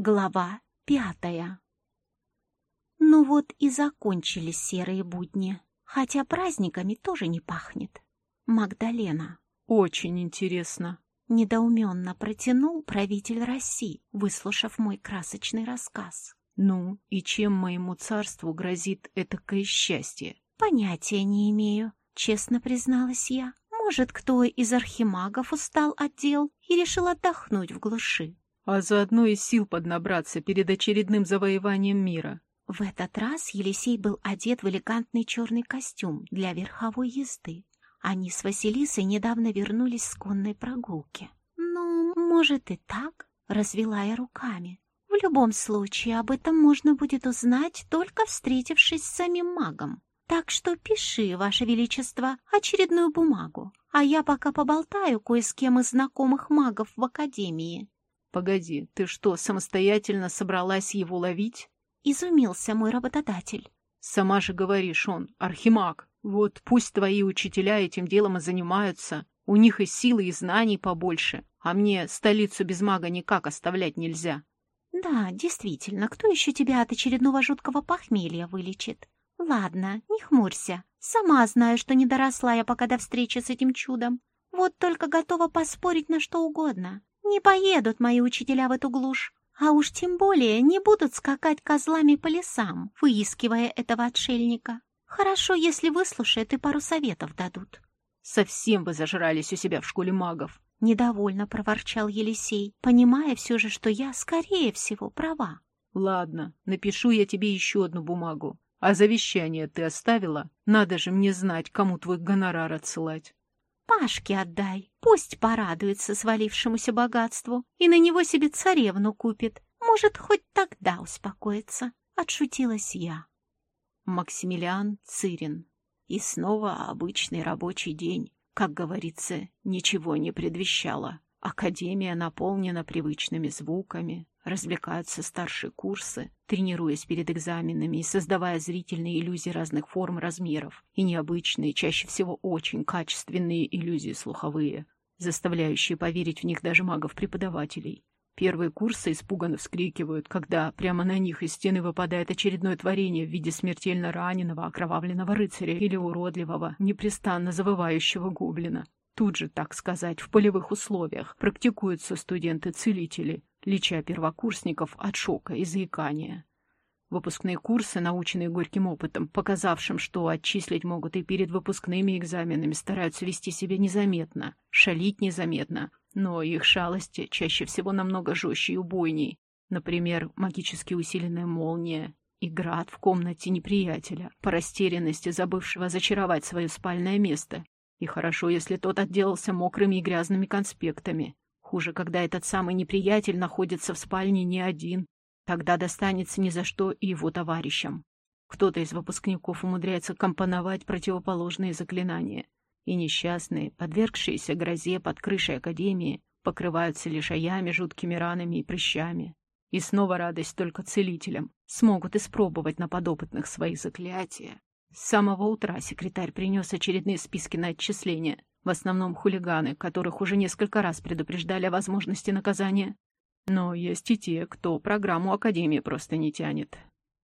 Глава пятая Ну вот и закончились серые будни, хотя праздниками тоже не пахнет. Магдалена. Очень интересно. Недоуменно протянул правитель России, выслушав мой красочный рассказ. Ну, и чем моему царству грозит этакое счастье? Понятия не имею, честно призналась я. Может, кто из архимагов устал от дел и решил отдохнуть в глуши а заодно и сил поднабраться перед очередным завоеванием мира. В этот раз Елисей был одет в элегантный черный костюм для верховой езды. Они с Василисой недавно вернулись с конной прогулки. «Ну, может и так», — развела я руками. «В любом случае, об этом можно будет узнать, только встретившись с самим магом. Так что пиши, Ваше Величество, очередную бумагу, а я пока поболтаю кое с кем из знакомых магов в Академии». «Погоди, ты что, самостоятельно собралась его ловить?» — изумился мой работодатель. «Сама же говоришь, он архимаг. Вот пусть твои учителя этим делом и занимаются. У них и силы, и знаний побольше. А мне столицу без мага никак оставлять нельзя». «Да, действительно, кто еще тебя от очередного жуткого похмелья вылечит? Ладно, не хмурься. Сама знаю, что не доросла я пока до встречи с этим чудом. Вот только готова поспорить на что угодно. Не поедут мои учителя в эту глушь, а уж тем более не будут скакать козлами по лесам, выискивая этого отшельника. Хорошо, если выслушают и пару советов дадут. Совсем вы зажрались у себя в школе магов. Недовольно проворчал Елисей, понимая все же, что я, скорее всего, права. Ладно, напишу я тебе еще одну бумагу. А завещание ты оставила? Надо же мне знать, кому твой гонорар отсылать. Пашке отдай, пусть порадуется свалившемуся богатству и на него себе царевну купит. Может, хоть тогда успокоится. Отшутилась я. Максимилиан Цирин. И снова обычный рабочий день. Как говорится, ничего не предвещало. Академия наполнена привычными звуками, развлекаются старшие курсы, тренируясь перед экзаменами и создавая зрительные иллюзии разных форм и размеров, и необычные, чаще всего очень качественные иллюзии слуховые, заставляющие поверить в них даже магов-преподавателей. Первые курсы испуганно вскрикивают, когда прямо на них из стены выпадает очередное творение в виде смертельно раненого, окровавленного рыцаря или уродливого, непрестанно завывающего гоблина. Тут же, так сказать, в полевых условиях практикуются студенты-целители, леча первокурсников от шока и заикания. Выпускные курсы, наученные горьким опытом, показавшим, что отчислить могут и перед выпускными экзаменами, стараются вести себя незаметно, шалить незаметно, но их шалости чаще всего намного жестче и убойней. Например, магически усиленная молния и град в комнате неприятеля, по растерянности забывшего зачаровать свое спальное место, и хорошо, если тот отделался мокрыми и грязными конспектами. Хуже, когда этот самый неприятель находится в спальне не один. Тогда достанется ни за что и его товарищам. Кто-то из выпускников умудряется компоновать противоположные заклинания. И несчастные, подвергшиеся грозе под крышей Академии, покрываются лишаями, жуткими ранами и прыщами. И снова радость только целителям. Смогут испробовать на подопытных свои заклятия. С самого утра секретарь принес очередные списки на отчисления. В основном хулиганы, которых уже несколько раз предупреждали о возможности наказания. Но есть и те, кто программу Академии просто не тянет.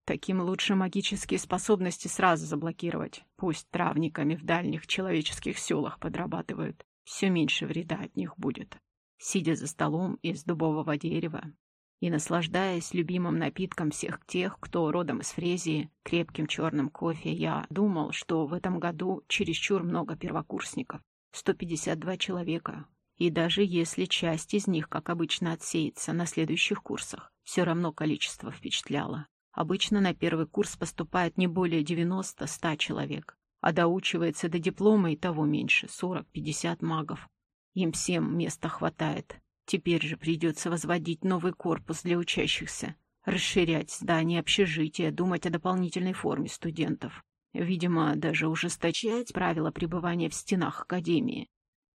Таким лучше магические способности сразу заблокировать. Пусть травниками в дальних человеческих селах подрабатывают. Все меньше вреда от них будет. Сидя за столом из дубового дерева, и, наслаждаясь любимым напитком всех тех, кто родом из Фрезии, крепким черным кофе, я думал, что в этом году чересчур много первокурсников. 152 человека. И даже если часть из них, как обычно, отсеется на следующих курсах, все равно количество впечатляло. Обычно на первый курс поступает не более 90-100 человек, а доучивается до диплома и того меньше, 40-50 магов. Им всем места хватает. Теперь же придется возводить новый корпус для учащихся, расширять здание общежития, думать о дополнительной форме студентов. Видимо, даже ужесточать правила пребывания в стенах Академии.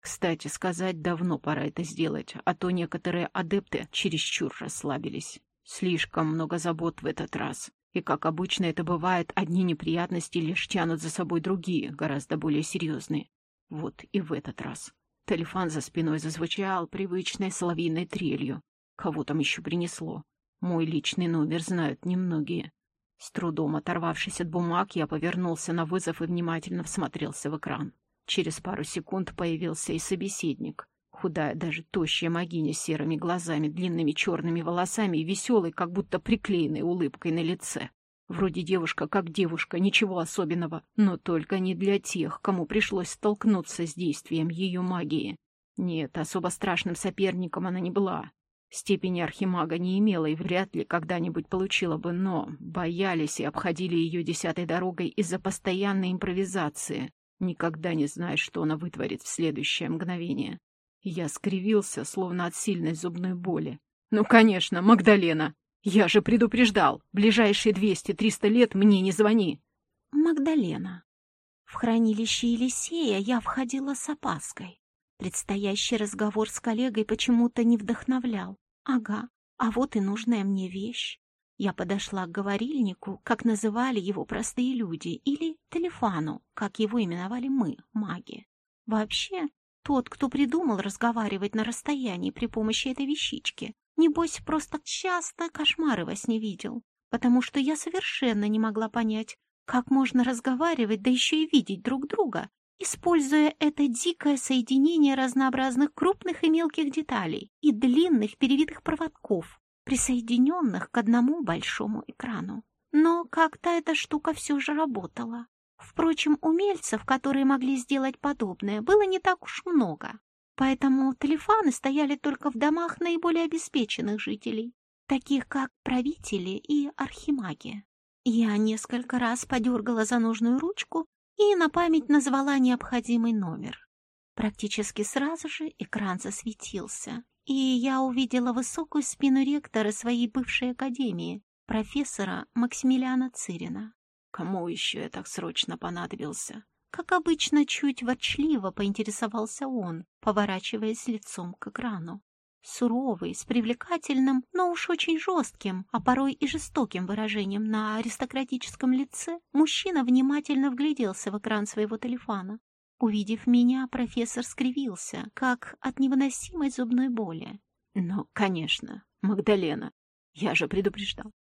Кстати сказать, давно пора это сделать, а то некоторые адепты чересчур расслабились. Слишком много забот в этот раз. И, как обычно это бывает, одни неприятности лишь тянут за собой другие, гораздо более серьезные. Вот и в этот раз. Телефон за спиной зазвучал привычной соловьиной трелью. Кого там еще принесло? Мой личный номер знают немногие. С трудом оторвавшись от бумаг, я повернулся на вызов и внимательно всмотрелся в экран. Через пару секунд появился и собеседник. Худая, даже тощая могиня с серыми глазами, длинными черными волосами и веселой, как будто приклеенной улыбкой на лице. Вроде девушка как девушка, ничего особенного, но только не для тех, кому пришлось столкнуться с действием ее магии. Нет, особо страшным соперником она не была. Степени архимага не имела и вряд ли когда-нибудь получила бы, но боялись и обходили ее десятой дорогой из-за постоянной импровизации. Никогда не знаешь, что она вытворит в следующее мгновение. Я скривился, словно от сильной зубной боли. «Ну, конечно, Магдалена! Я же предупреждал! Ближайшие двести-триста лет мне не звони!» «Магдалена!» В хранилище Елисея я входила с опаской. Предстоящий разговор с коллегой почему-то не вдохновлял. Ага, а вот и нужная мне вещь. Я подошла к говорильнику, как называли его простые люди, или телефону, как его именовали мы, маги. Вообще, тот, кто придумал разговаривать на расстоянии при помощи этой вещички, небось, просто часто кошмары во сне видел, потому что я совершенно не могла понять, как можно разговаривать, да еще и видеть друг друга, используя это дикое соединение разнообразных крупных и мелких деталей и длинных перевитых проводков, присоединенных к одному большому экрану. Но как-то эта штука все же работала. Впрочем, умельцев, которые могли сделать подобное, было не так уж много. Поэтому телефоны стояли только в домах наиболее обеспеченных жителей, таких как правители и архимаги. Я несколько раз подергала за нужную ручку и на память назвала необходимый номер. Практически сразу же экран засветился, и я увидела высокую спину ректора своей бывшей академии, профессора Максимилиана Цирина. Кому еще я так срочно понадобился? Как обычно, чуть ворчливо поинтересовался он, поворачиваясь лицом к экрану. Суровый, с привлекательным, но уж очень жестким, а порой и жестоким выражением на аристократическом лице, мужчина внимательно вгляделся в экран своего телефона. Увидев меня, профессор скривился, как от невыносимой зубной боли. «Ну, конечно, Магдалена, я же предупреждал».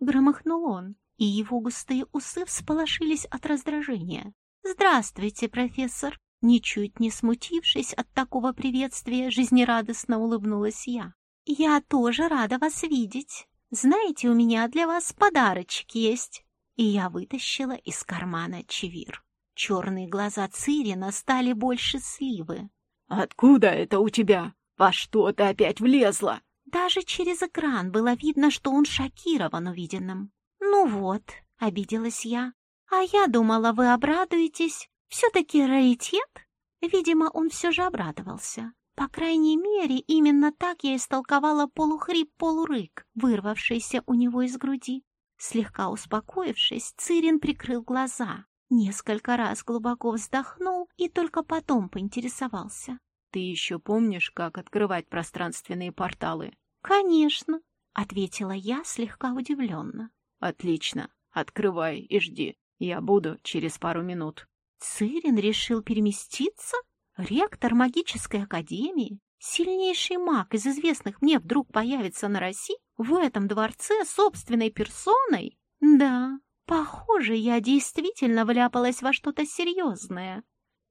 Громыхнул он, и его густые усы всполошились от раздражения. «Здравствуйте, профессор!» Ничуть не смутившись от такого приветствия, жизнерадостно улыбнулась я. «Я тоже рада вас видеть. Знаете, у меня для вас подарочек есть». И я вытащила из кармана чевир. Черные глаза Цирина стали больше сливы. «Откуда это у тебя? Во что ты опять влезла?» Даже через экран было видно, что он шокирован увиденным. «Ну вот», — обиделась я, — «а я думала, вы обрадуетесь. Все-таки раритет?» Видимо, он все же обрадовался. По крайней мере, именно так я истолковала полухрип-полурык, вырвавшийся у него из груди. Слегка успокоившись, Цирин прикрыл глаза, несколько раз глубоко вздохнул и только потом поинтересовался. «Ты еще помнишь, как открывать пространственные порталы?» «Конечно», — ответила я слегка удивленно. «Отлично. Открывай и жди. Я буду через пару минут». Цирин решил переместиться? Ректор магической академии? Сильнейший маг из известных мне вдруг появится на России? В этом дворце собственной персоной? Да, похоже, я действительно вляпалась во что-то серьезное.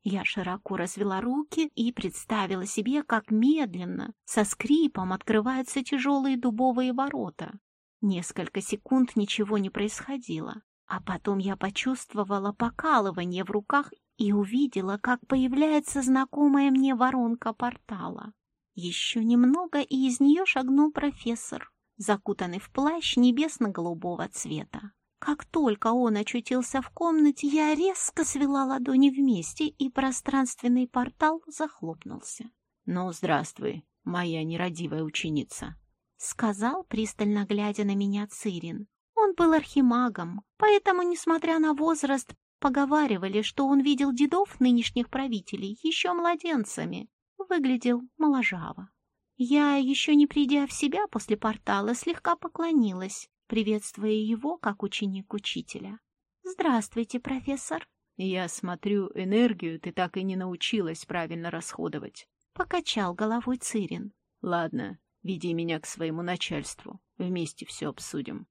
Я широко развела руки и представила себе, как медленно, со скрипом открываются тяжелые дубовые ворота. Несколько секунд ничего не происходило, а потом я почувствовала покалывание в руках и увидела, как появляется знакомая мне воронка портала. Еще немного, и из нее шагнул профессор, закутанный в плащ небесно-голубого цвета. Как только он очутился в комнате, я резко свела ладони вместе, и пространственный портал захлопнулся. «Ну, здравствуй, моя нерадивая ученица», — сказал, пристально глядя на меня Цирин. Был архимагом, поэтому, несмотря на возраст, поговаривали, что он видел дедов нынешних правителей еще младенцами. Выглядел моложаво. Я, еще не придя в себя после портала, слегка поклонилась, приветствуя его как ученик учителя. «Здравствуйте, профессор!» «Я смотрю, энергию ты так и не научилась правильно расходовать», — покачал головой Цирин. «Ладно, Веди меня к своему начальству. Вместе все обсудим.